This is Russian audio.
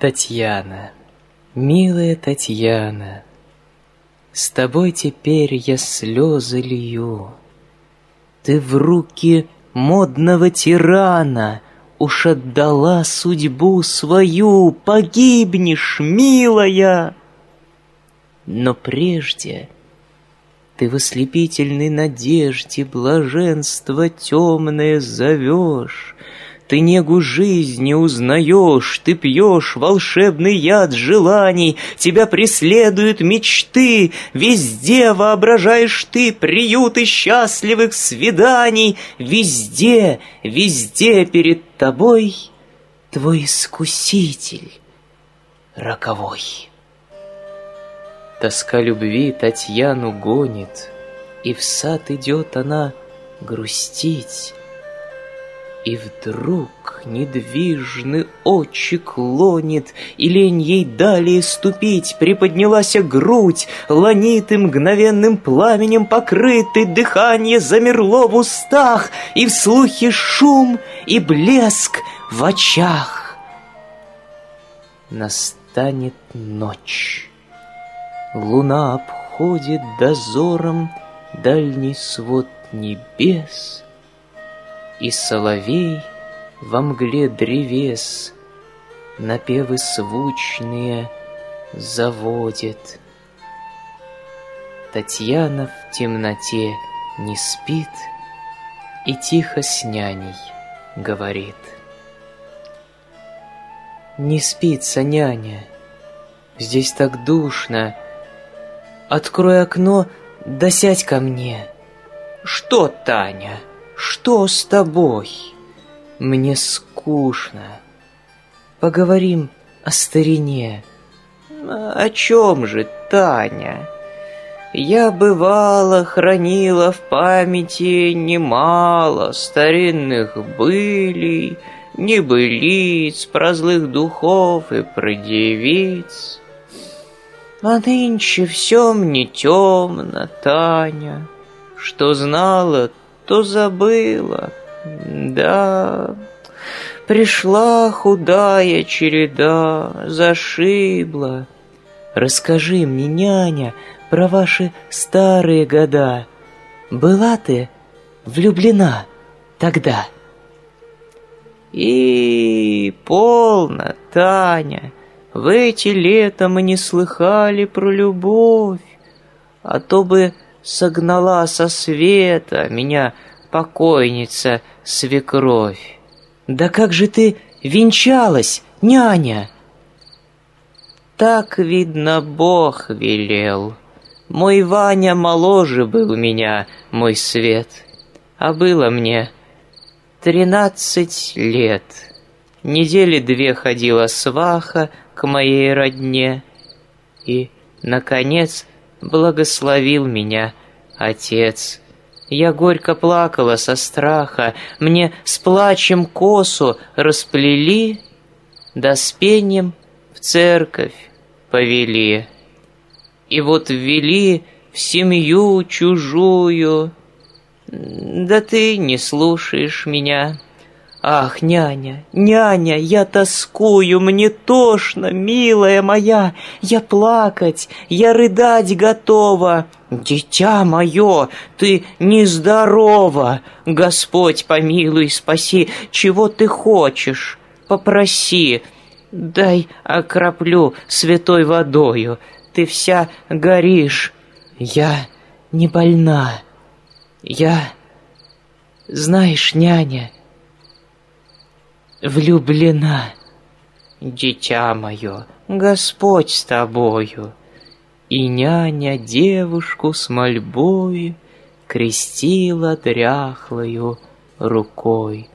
Татьяна, милая Татьяна, С тобой теперь я слезы лью. Ты в руки модного тирана Уж отдала судьбу свою, Погибнешь, милая! Но прежде ты в ослепительной надежде Блаженство темное зовешь, Ты негу жизни узнаешь, Ты пьешь волшебный яд желаний, Тебя преследуют мечты, Везде воображаешь ты приюты счастливых свиданий, Везде, везде перед тобой Твой искуситель роковой. Тоска любви Татьяну гонит, И в сад идет она грустить. И вдруг недвижны очи клонит, И лень ей далее ступить, Приподнялась грудь, ланит мгновенным пламенем покрытый, Дыхание замерло в устах, И в слухе шум и блеск в очах. Настанет ночь. Луна обходит дозором Дальний свод небес, И соловей во мгле древес Напевы звучные заводит. Татьяна в темноте не спит И тихо с няней говорит. Не спится няня, здесь так душно, Открой окно, да ко мне. Что, Таня, что с тобой? Мне скучно. Поговорим о старине. О чем же, Таня? Я бывало хранила в памяти немало старинных былей, небылиц, про злых духов и про девиц. А нынче все мне темно, Таня. Что знала, то забыла. Да, пришла худая череда, зашибла. Расскажи мне, няня, про ваши старые года. Была ты влюблена тогда? И полно, Таня, в эти лета мы не слыхали про любовь, А то бы согнала со света Меня покойница свекровь. Да как же ты венчалась, няня? Так, видно, Бог велел. Мой Ваня моложе был меня, мой свет, А было мне тринадцать лет. Недели две ходила сваха, к моей родне. И, наконец, благословил меня Отец. Я горько плакала со страха, мне с плачем косу расплели, да с пением в церковь повели. И вот ввели в семью чужую. Да ты не слушаешь меня. Ах, няня, няня, я тоскую, мне тошно, милая моя, я плакать, я рыдать готова. Дитя мое, ты нездорова, Господь помилуй, спаси, чего ты хочешь, попроси, дай окроплю святой водою, ты вся горишь, я не больна, я, знаешь, няня, влюблена. Дитя мое, Господь с тобою. И няня девушку с мольбой Крестила дряхлою рукой.